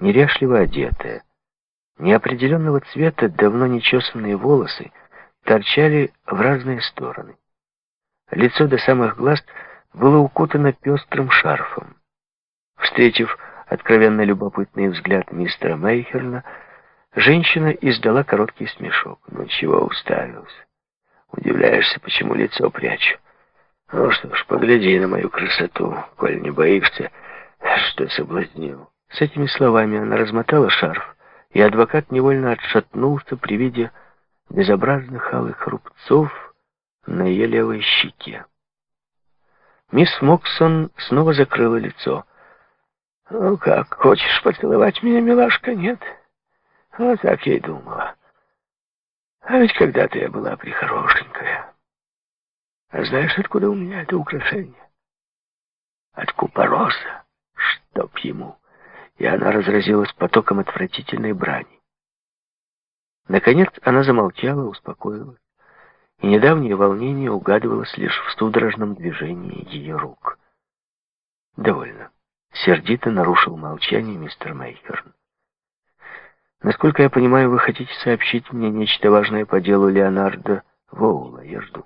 неряшливо одетая. Неопределенного цвета, давно нечесанные волосы торчали в разные стороны. Лицо до самых глаз было укутано пестрым шарфом. Встретив откровенно любопытный взгляд мистера Мейхерна, женщина издала короткий смешок. «Ну чего уставился? Удивляешься, почему лицо прячу? Ну что ж, погляди на мою красоту, коль не боишься, что соблазнил». С этими словами она размотала шарф, и адвокат невольно отшатнулся при виде безобразных алых рубцов на ее левой щеке. Мисс Моксон снова закрыла лицо. «Ну как, хочешь поцеловать меня, милашка, нет?» Вот так я и думала. А ведь когда-то я была прихорошенькая. А знаешь, откуда у меня это украшение? От купороса, чтоб ему. И она разразилась потоком отвратительной брани. Наконец она замолчала, успокоилась, и недавнее волнение угадывалось лишь в судорожном движении ее рук. «Довольно», — сердито нарушил молчание мистер Мейхерн. «Насколько я понимаю, вы хотите сообщить мне нечто важное по делу Леонардо Воула. Я жду».